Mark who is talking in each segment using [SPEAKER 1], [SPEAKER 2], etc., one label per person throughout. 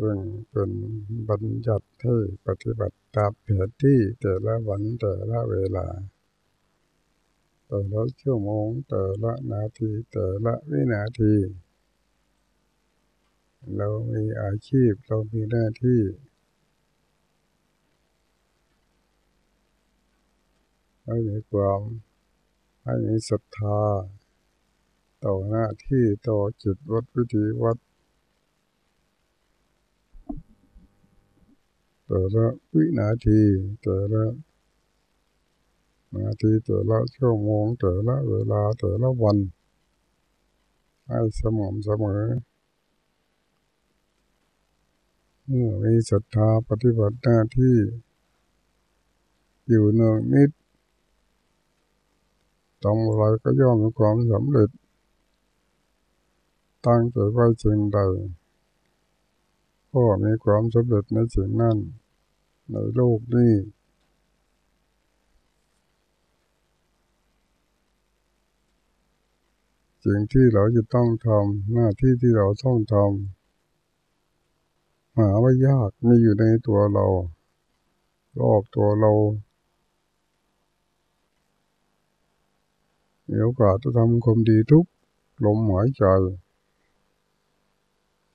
[SPEAKER 1] ซึ่งเป็นบัญญัติให้ปฏิบัติตามแผนที่แต่ละวันแต่ละเวลา แต่ละชั่วโมงแต่ละนาทีแต่ละวินาที เรามีอาชีพเรามีหน้าที่ให้มีความให้มีศรัทธาต่อหน้าที่ต่อจิตวัดวิธีวัด แต่ละวินาที แต่ละนาทีแต่ละชั่วโมงแต่ละเวลาแต่ละวัน ให้สม่ำเสมอเมื่อมีศรัทธาปฏิบัติหน้าที่ อยู่เนืองนิดทำอะไรก็ย่อมมีความสำเร็จ ตั้งใจไว้จึงใด ก็มีความสำเร็จในสิ่งนั้น ในโลกนี้สิ่งที่เราจะต้องทำหน้าที่ที่เราต้องทำหาว่ายากมีอยู่ในตัวเรา รอบตัวเรามีโอกาสจะทำความดีทุกลมหายใจ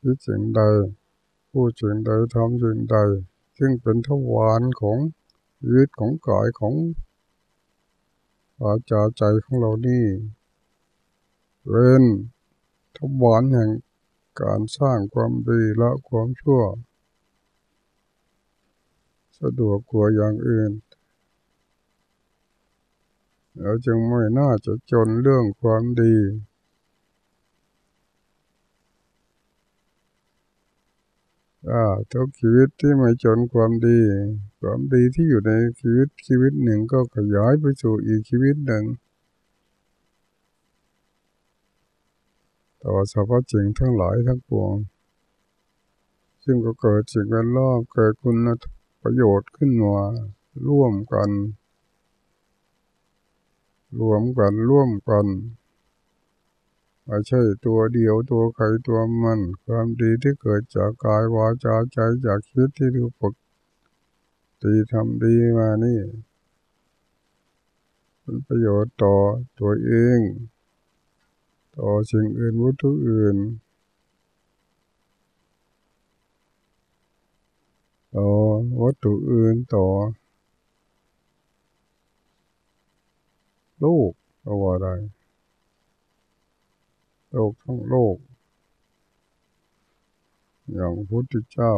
[SPEAKER 1] คิดสิ่งใดพูดสิ่งใดทำสิ่งใด ซึ่งเป็นทวารของชีวิตของกายของอาจาใจของเรานี่เป็นทวารแห่งการสร้างความดีและความชั่ว สะดวกกว่าอย่างอื่นเราจึงไม่น่าจะจนเรื่องความดีอ่า ทุกชีวิตที่ไม่จนความดี ความดีที่อยู่ในชีวิตชีวิตหนึ่งก็ขยายไปสู่อีกชีวิตหนึ่ง ต่อสภาพจริงทั้งหลายทั้งปวง ซึ่งก็เกิดสิ่งแวดล้อมเกิดคุณประโยชน์ขึ้นมาร่วมกัน รวมกันร่วมกัน ไม่ใช่ตัวเดียวตัวใครตัวมัน ความดีที่เกิดจากกายวาจาใจจากชีวิตที่ดูปกตีทำดีมานี่เป็นประโยชน์ต่อตัวเอง ต่อสิ่งอื่นวัตถุอื่นต่อวัตถุอื่นต่อลูกเอาว่าได้ โลกทั้งโลก อย่างพุทธเจ้า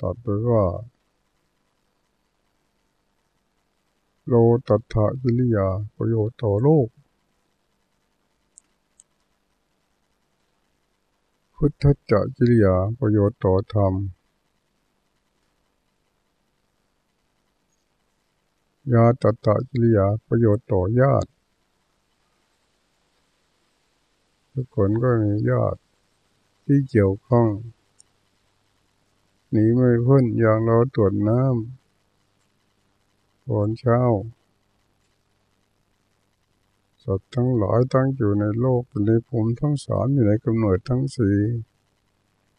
[SPEAKER 1] ตรัสไปว่า โลตัถะกิริยาประโยชน์ต่อโลก พุทธจักิริยาประโยชน์ต่อธรรมยาตถะกิริยาประโยชน์ต่อญาติ ทุกคนก็มีญาติที่เกี่ยวข้องหนีไม่พ้นอย่างเราตรวจน้ำตอนเช้าสัตว์ทั้งหลายตั้งอยู่ในโลกในภูมิทั้งสามอยู่ในกำเนิดทั้งสี่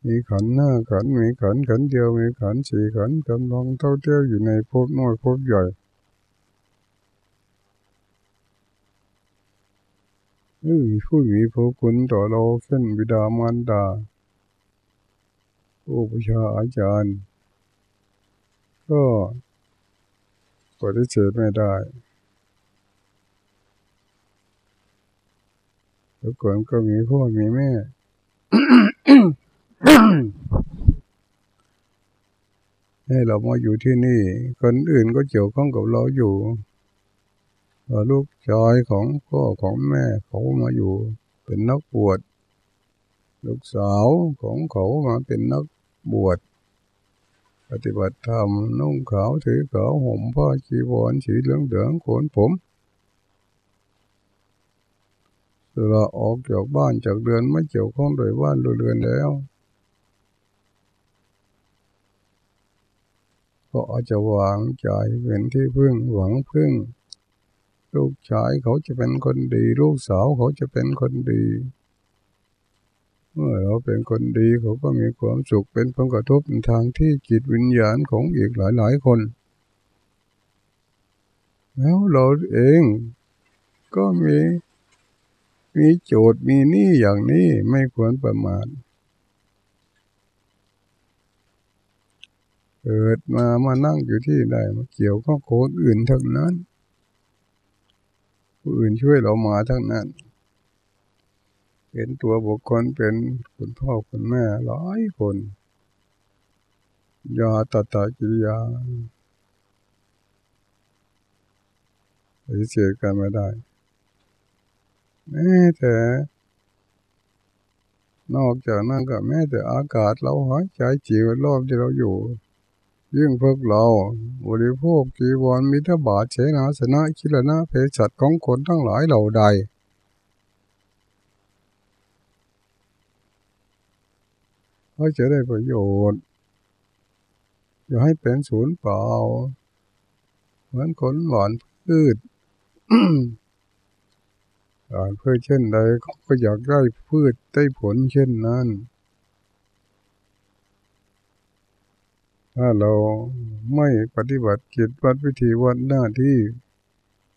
[SPEAKER 1] มีขันหน้าขันมีขันขันเดียวมีขันสี่ขันกำลังเท่าเที่ยวอยู่ในภพน้อยภพใหญ่ไม่มี ผู้มีพระคุณต่อเราเช่นบิดามารดาผู้ปชาอาจารย์ ก็ปฏิเสธไม่ได้ทุกคนก็มีพ่อมีแม่ ให้เรามาอยู่ที่นี่ คนอื่นก็เกี่ยวข้องกับเราอยู่ ลูกชายของพ่อของแม่เขามาอยู่เป็นนักบวช ลูกสาวของเขามาเป็นนักบวช ปฏิบัติธรรมนุ่งขาวถือขาวห่มผ้าจีวรสีเหลืองเหลืองโขนผมเราออกจากบ้านจากเดือนไม่เกี่ยวข้องโดยบ้านเรือนแล้วก็อาจจะวางใจเป็นที่พึ่งหวังพึ่ง ลูกชายเขาจะเป็นคนดี ลูกสาวเขาจะเป็นคนดี เมื่อเราเป็นคนดีเขาก็มีความสุขเป็นผลกระทบในทางที่จิตวิญญาณของอีกหลายๆคน แล้วเราเองก็มีมีโจทย์มีนี่อย่างนี้ไม่ควรประมาทเกิดมามานั่งอยู่ที่ใดมาเกี่ยวข้องคนอื่นทั้งนั้น ผู้อื่นช่วยเรามาทั้งนั้น เป็นตัวบุคคลเป็นคุณพ่อคุณแม่หลายคนยาตตากิริยาปฏิเสธกันไม่ได้แม้แต่นอกจากนั้นก็แม้แต่อากาศเราหายใจจีวรอบที่เราอยู่ ยิ่งพวกเราบริโภคกีวรมิถบาทเชนาสนะคิลนะเพศัตของคนทั้งหลายเหล่าใดเขาจะได้ประโยชน์ อย่าให้เป็นศูนย์เปล่า เหมือนคนหวานพืชหวานพืชเช่นใดก็อยากได้พืชได้ผลเช่นนั้น ถ้าเราไม่ปฏิบัติกิจวัดวิธีวัดหน้าที่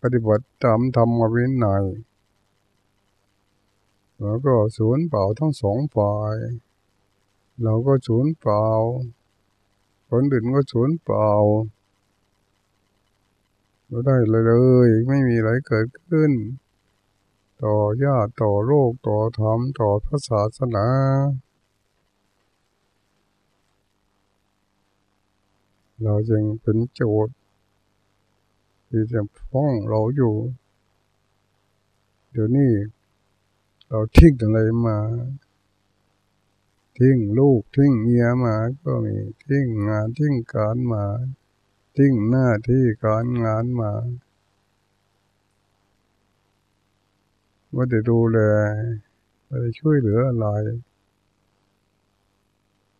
[SPEAKER 1] ปฏิบัติตามธรรมวินัยแล้วก็ศูนย์เปล่าทั้งสองฝ่ายเราก็สูญเปล่าคนอื่นก็สูญเปล่าไม่ได้เลยเลย ไม่มีอะไรเกิดขึ้น ต่อญาติต่อโลกต่อธรรมต่อพระศาสนา เราจึงเป็นโจทย์ที่จะฟ้องเราอยู่ เดี๋ยวนี้เราทิ้งอะไรมา ทิ้งลูกทิ้งเมียมา ก็มีทิ้งงานทิ้งการมา ทิ้งหน้าที่การงานมาว่าจะดูแลว่าจะช่วยเหลืออะไร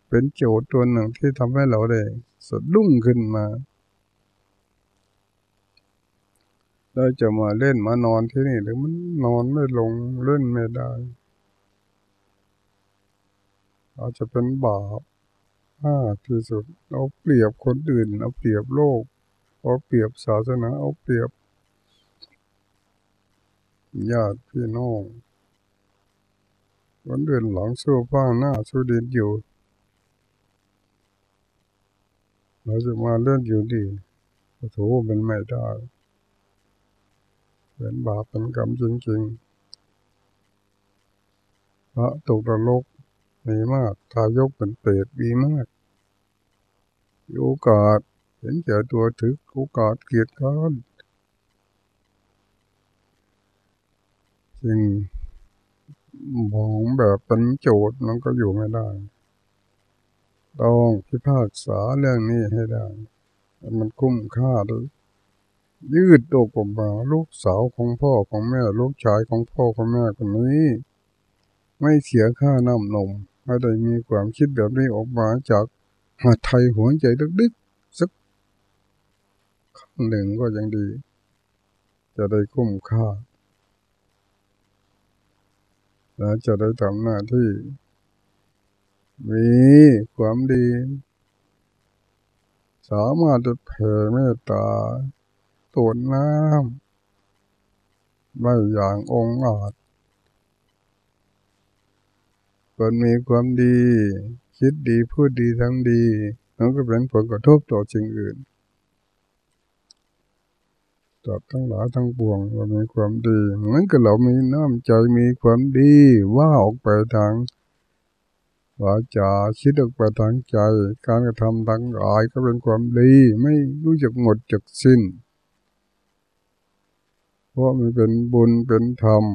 [SPEAKER 1] เป็นโจทย์ตัวหนึ่งที่ทำให้เราได้ สดดุ้งขึ้นมาเราจะมาเล่นมานอนที่นี่หรือมันนอนไม่ลงเล่นไม่ได้อาจจะเป็นบาปมากที่สุดเอาเปรียบคนอื่น เอาเปรียบโลกเอาเปรียบศาสนาเอาเปรียบญาติพี่น้องคนอื่นหลังสู้ฟ้าหน้าสู้ดินอยู่ เราจะมาเล่นอยู่ดีโถมันไม่ได้เป็นบาปเป็นกรรมจริงๆพระตกนรกมีมากทายกเป็นเปรตมีมากโอกาสเห็นแก่ตัวถือโอกาสเกียรติกันจริงมองแบบเป็นโจทย์มันก็อยู่ไม่ได้ ต้องพิพากษาเรื่องนี้ให้ได้ มันคุ้มค่าด้วยยืดตัวกมาลูกสาวของพ่อของแม่ ลูกชายของพ่อของแม่คนนี้ ไม่เสียค่าน้ำนมไม่ได้มีความคิดแบบนี้ออกมาจากหัดไทยหัวใจดึกๆสักครั้งหนึ่งก็ยังดี จะได้คุ้มค่า และจะได้ทำหน้าที่ มีความดี สามารถจะแผ่เมตตาตัวน้ำไม่อย่างองอาจคนมีความดี คิดดีพูดดีทำดีมันก็เป็นผลกระทบต่อสิ่งอื่นตับทั้งหลายทั้งปวงเรามีความดีเหมือนกับเรามีน้ำใจมีความดีว่าออกไปทาง วาจาคิดออกไปทางใจ การกระทำทางกายก็เป็นความดีไม่รู้จักหมดจักสิ้น เพราะมันเป็นบุญเป็นธรรม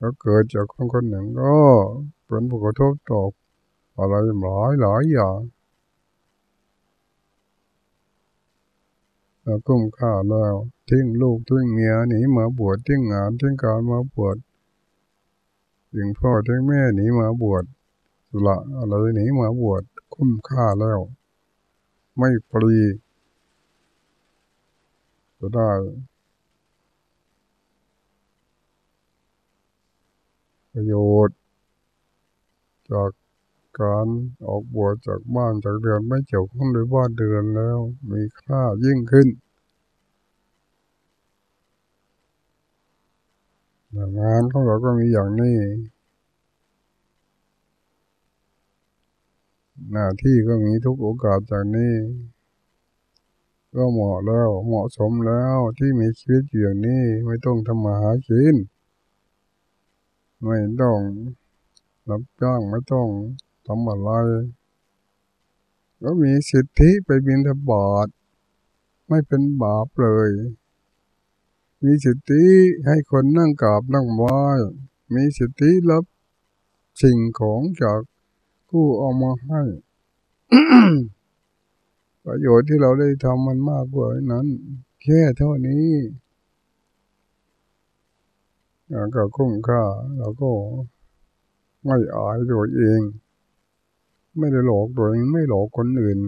[SPEAKER 1] ก็เกิดจากคนคนหนึ่งก็เป็นผลกระทบต่ออะไรหลายหลายอย่างกุ้มค่าแล้วทิ้งลูกทิ้งเมียหนีมาบวชทิ้งงานทิ้งการมาบวช ทิ้งพ่อทิ้งแม่หนีมาบวชสุละอะไรหนีมาบวชคุ้มค่าแล้ว ไม่ปรีก็ได้ประโยชน์ จากการออกบวชจากบ้านจากเรือนไม่เกี่ยวข้องด้วยบ้านเดือนแล้ว มีค่ายิ่งขึ้น งานของเราก็มีอย่างนี้ หน้าที่ก็มีทุกโอกาสจากนี้ ก็เหมาะแล้วเหมาะสมแล้วที่มีชีวิตอย่างนี้ไม่ต้องทำมาหากินไม่ต้องรับจ้างไม่ต้องทำอะไรก็มีสิทธิไปบินทบาทไม่เป็นบาปเลย มีสิทธิให้คนนั่งกราบนั่งไหว้มีสิทธิรับสิ่งของจากผู้เอามาให้ประโยชน์ที่เราได้ทำมันมากกว่านั้น แค่เท่านี้ก็คุ้มค่าเราก็ไม่อายตัวเอง ไม่ได้หลอกตัวเองไม่หลอกคนอื่น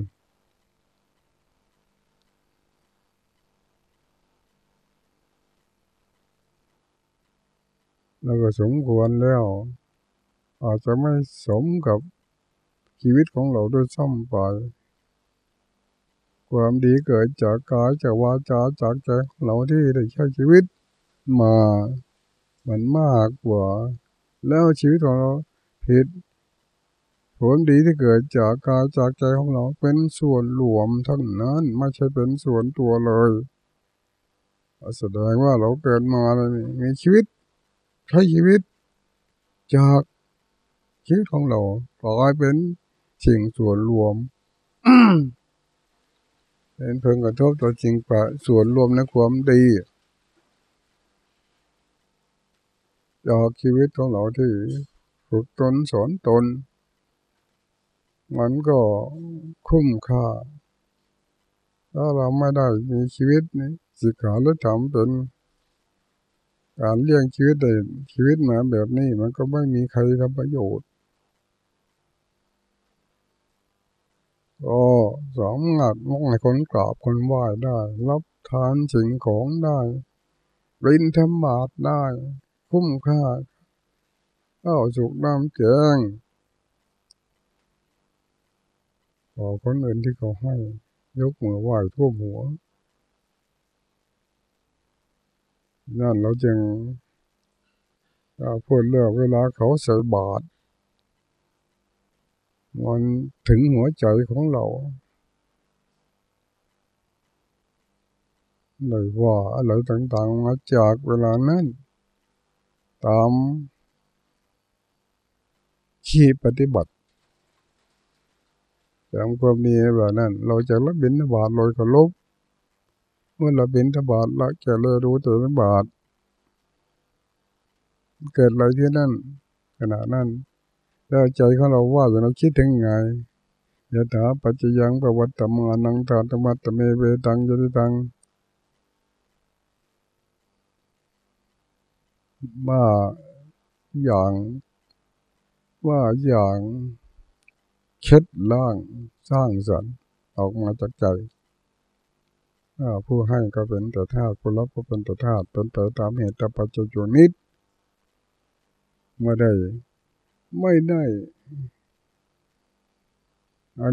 [SPEAKER 1] แล้วก็สมควรแล้ว อาจจะไม่สมกับชีวิตของเราด้วยซ้ำไป ความดีเกิดจากกายจากวาจาจากใจของเราที่ได้ใช้ชีวิตมามันมากกว่า แล้วชีวิตของเราผิดผลดีที่เกิดจากกายจากใจของเราเป็นส่วนรวมทั้งนั้นไม่ใช่เป็นส่วนตัวเลยแสดงว่าเราเกิดมาเลยมีชีวิต ใช้ชีวิต จากชีวิตของเรากลายเป็นสิ่งส่วนรวมเป็นเพิ่งกระทบตัวจริงปะส่วนรวมในความดีจากชีวิตของเราที่ฝึกตนสอนตน มันก็คุ้มค่า ถ้าเราไม่ได้มีชีวิตนี้สิกขาหรือทำเป็น การเลี้ยงชีวิตได้ชีวิตมาแบบนี้มันก็ไม่มีใครทำประโยชน์ก็สามารถมองให้คนกราบคนไหว้ได้ รับทานสิ่งของได้รินธรรมาตได้ คุ้มค่าข้าวสุกน้ำแกงขอคนอื่นที่เขาให้ ยกมือไหว้ทั่วหัว นั่นเราจึงพูดเรื่องเวลาเขาใส่บาตรมันถึงหัวใจของเราเลยว่าอะไรต่างๆมาจากเวลานั้น ตามขีปฏิบัติตามความดีแบบนั้น เราจะรับบิณฑบาตลอยเคารพ เมื่อเราเป็นทบาทละแก่เลยรู้ตัวเป็นบาท เกิดอะไรที่นั่นขณะนั้นแล้วใจของเราว่าเราคิดถึงไงยะถาปัจจยังประวัติมานังตาตมัตเมเวตังยติตังว่าอย่างว่าอย่างเช็ดล่างสร้างสรรค์ออกมาจากใจ ผู้ให้ก็เป็นแต่ธาตุผู้รับก็เป็นแต่ธาตุเป็นแต่ตามเหตุปัจจุบันนิดไม่ได้ ไม่ได้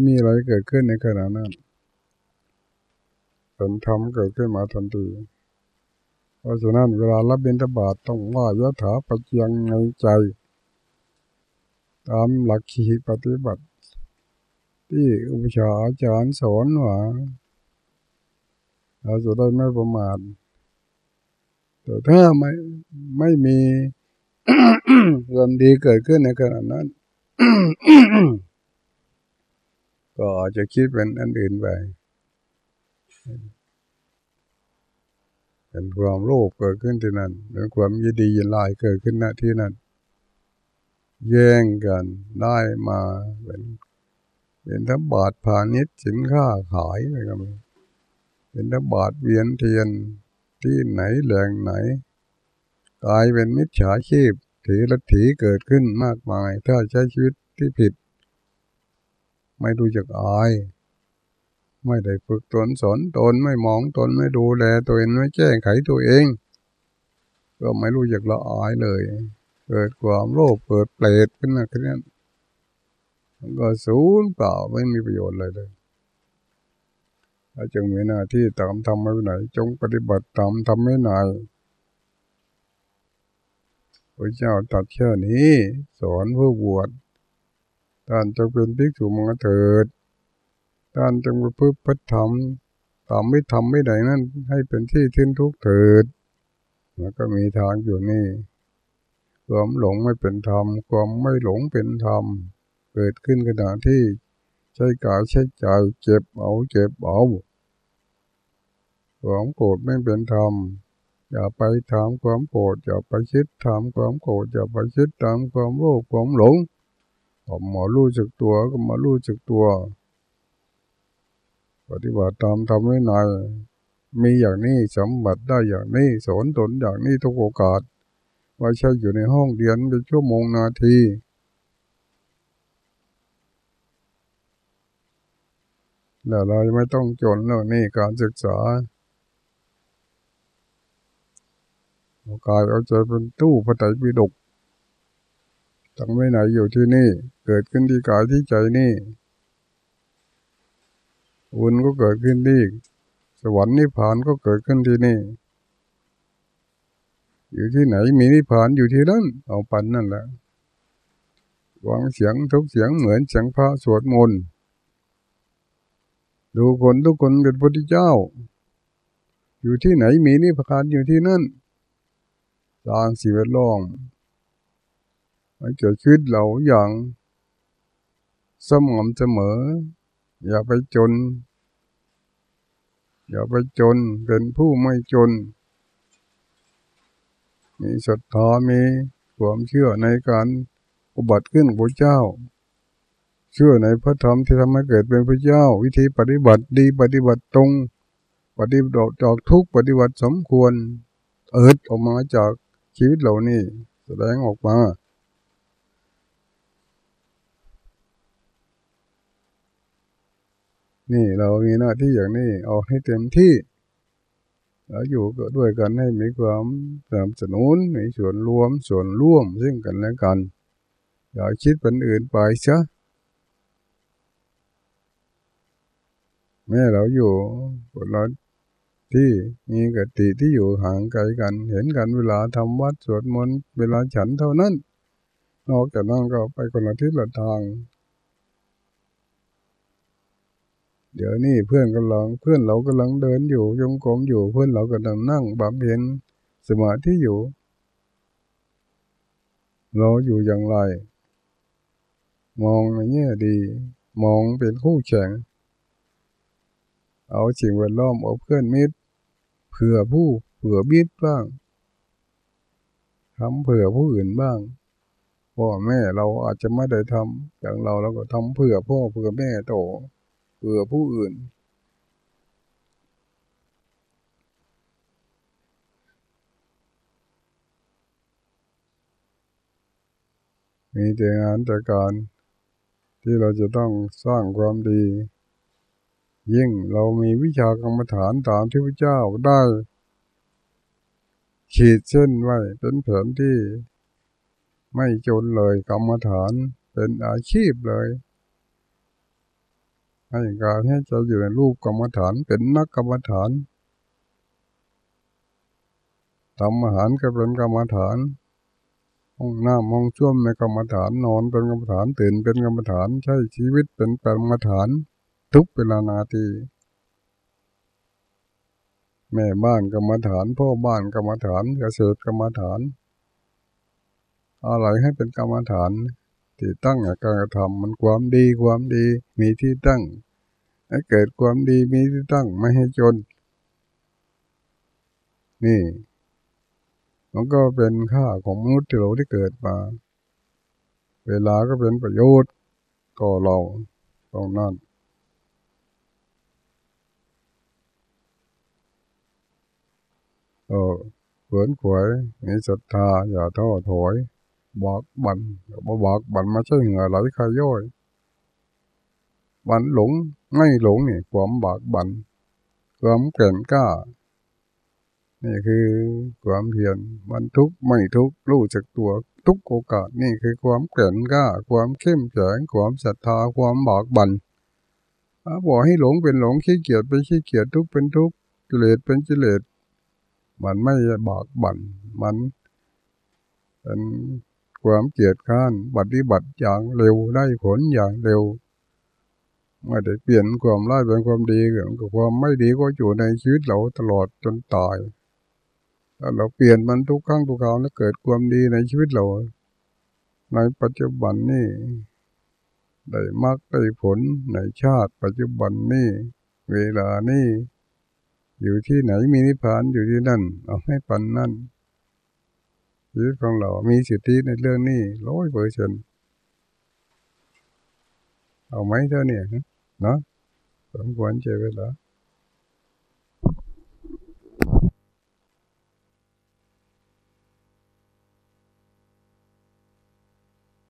[SPEAKER 1] มีอะไรเกิดขึ้นในขณะนั้นเป็นธรรมเกิดขึ้นมาทันทีเพราะฉะนั้นเวลารับบิณฑบาตต้องว่ายะถาปัจยังในใจ ตามหลักขีปฏิบัติ ที่อุปชาอาจารย์สอนว่า เราจะได้ไม่ประมาทแต่ถ้าไม่ไม่มีความดีเกิดขึ้นในขณะนั้นก็อาจจะคิดเป็นอันอื่นไปเป็นความโลภเกิดขึ้นที่นั่นเป็นความยินดียินลายเกิดขึ้นณที่นั่นแย่งกันได้มาเป็นเป็นทั้งบาทพาณิชย์สินค้าขายอะไรกัน เป็นทบาทเวียนเทียนที่ไหนแหล่งไหนกลายเป็นมิจฉาชีพถือลัทธิเกิดขึ้นมากมาย ถ้าใช้ชีวิตที่ผิด ไม่ดูจักอาย ไม่ได้ฝึกตนสอนตนไม่มองตนไม่ดูแลตัวเองไม่แก้งไขตัวเอง ก็ไม่รู้จักละอายเลย เกิดความโลภเกิดเปรตขึ้นมาขึ้นนั้นก็ศูนย์เปล่าไม่มีประโยชน์เลยเรา จึงมีหน้าที่ตามทำไม่ไหน จงปฏิบัติตามทำไม่ไหนพระเจ้าตัดแค่นี้ สอนเพื่อบวชท่านจงเป็นภิกษุมาเถิดท่านจงประพฤติพฤติธรรมตามไม่ทำไม่ได้นั่นให้เป็นที่ทิ้นทุกเถิดแล้วก็มีทางอยู่นี่ความหลงไม่เป็นธรรม ความไม่หลงเป็นธรรม เกิดขึ้นขณะที่ ใช้กายใช้ใจเจ็บเอาเจ็บเอาความโกรธไม่เป็นธรรมอย่าไปถามความโกรธอย่าไปคิดถามความโกรธอย่าไปคิดตามความโลภความหลงผมหมอรู้จักตัวก็มารู้จักตัว ปฏิบัติตามทำให้นายมีอย่างนี้สมบัติได้อย่างนี้สอนตนอย่างนี้ทุกโอกาสไม่ใช่อยู่ในห้องเรียนเป็นชั่วโมงนาที แล้วเราไม่ต้องจนแล้วนี่การศึกษากายเอาใจเป็นตู้พระไตรปิฎกตั้งไม่ไหนอยู่ที่นี่ เกิดขึ้นที่กายที่ใจนี่บุญก็เกิดขึ้นที่สวรรค์นิพพานก็เกิดขึ้นที่นี่ อยู่ที่ไหนมีนิพพานอยู่ที่นั่นเอาปันนั่นแหละวางเสียงทุกเสียงเหมือนเสียงพระสวดมนต์ ดูคนทุกคนเป็นพระพุทธเจ้า อยู่ที่ไหนมีนิพพานอยู่ที่นั่นสร้างสิ่งแวดล้อมให้เกิดชีวิตเราอย่างสม่ำเสมอ อย่าไปจน อย่าไปจนเป็นผู้ไม่จน มีศรัทธามีความเชื่อในการอุบัติขึ้นพระเจ้า เชื่อในพระธรรมที่ทำให้เกิดเป็นพระเจ้า วิธีปฏิบัติดีปฏิบัติตรง ปฏิบัติจอกทุกปฏิบัติสมควร เอิดออกมาจากชีวิตเหล่านี้ แสดงออกมานี่เรามีหน้าที่อย่างนี้เอาให้เต็มที่ แล้วอยู่ก็ด้วยกันให้มีความสนับสนุนมีส่วนรวมส่วนร่วมซึ่งกันและกัน อย่าคิดเป็นอื่นไปซะ แม่เราอยู่เราที่มีกติที่อยู่ห่างไกลกัน เห็นกันเวลาทำวัดสวดมนต์เวลาฉันเท่านั้น นอกจากนั้นก็ไปคนละทิศละทาง เดี๋ยวนี้เพื่อนกำลังเพื่อนเรากำลังเดินอยู่ยงกลมอยู่เพื่อนเรากำลังนั่งบำเพ็ญสมาธิอยู่ เราอยู่อย่างไร มองในแง่ดี มองเป็นคู่แข่ง เอาสิ่งแวดล้อมเอาเพื่อนมิตรเผื่อผู้เผื่อมิตรบ้างทำเผื่อผู้อื่นบ้างพ่อแม่เราอาจจะไม่ได้ทำอย่างเราเราก็ทำเผื่อพ่อเผื่อแม่โตเผื่อผู้อื่น มีแต่งานแต่การที่เราจะต้องสร้างความดี ยิ่งเรามีวิชากรรมฐานตามที่พระเจ้าได้ ขีดเส้นไว้เป็นแผนที่ไม่จนเลยกรรมฐานเป็นอาชีพเลยให้การให้ใจอยู่ในรูปกรรมฐานเป็นนักกรรมฐานทำอาหารก็เป็นกรรมฐานห้องน้ำห้องช่วมเป็นกรรมฐานนอนเป็นกรรมฐานตื่นเป็นกรรมฐานใช้ชีวิตเป็นกรรมฐาน ทุกเวลานาที แม่บ้านกรรมฐานพ่อบ้านกรรมฐานเกษตรกรรมฐาน อะไรให้เป็นกรรมฐาน ที่ตั้งการกระทำมันความดีความดีมีที่ตั้ง ให้เกิดความดีมีที่ตั้งไม่ให้จน นี่ มันก็เป็นค่าของมนุษย์ที่เราได้เกิดมา เวลาก็เป็นประโยชน์ต่อเราตรงนั้น เออเขืนขวยมีศรัทธาอย่าท้อถอยบอกบันบ่บอกบันมาใช่เหงื่อไหลขย่อย บันหลงไม่หลงนี่ความบากบันความเก่งกล้า นี่คือความเพียรมันทุกไม่ทุกรู้จักตัวทุกโอกาสนี่คือความเก่งกล้า ความเข้มแข็งความศรัทธาความบากบันบอกให้หลงเป็นหลงขี้เกียจเป็นขี้เกียจทุกเป็นทุกข์กิเลสเป็นกิเลส มันไม่บากบัน่นมันเป็นความเกียจข้านปฏิบัติอย่างเร็วได้ผลอย่างเร็วไม่ได้เปลี่ยนความร้ายเป็นความดีกับความไม่ดีก็อยู่ในชีวิตเราตลอดจนตายถ้าเราเปลี่ยนมันทุกครั้งทุกคราวแล้วเกิดความดีในชีวิตเรา ในปัจจุบันนี้ได้มากได้ผลในชาติปัจจุบันนี้เวลานี้ อยู่ที่ไหนมีนิพพานอยู่ที่นั่น เอาให้ปันนั่นชีวิตของเรา มีสิทธิในเรื่องนี้ร้อยเปอร์เซ็นเอาไหมเท่านี้เนาะสมควรใจเวลา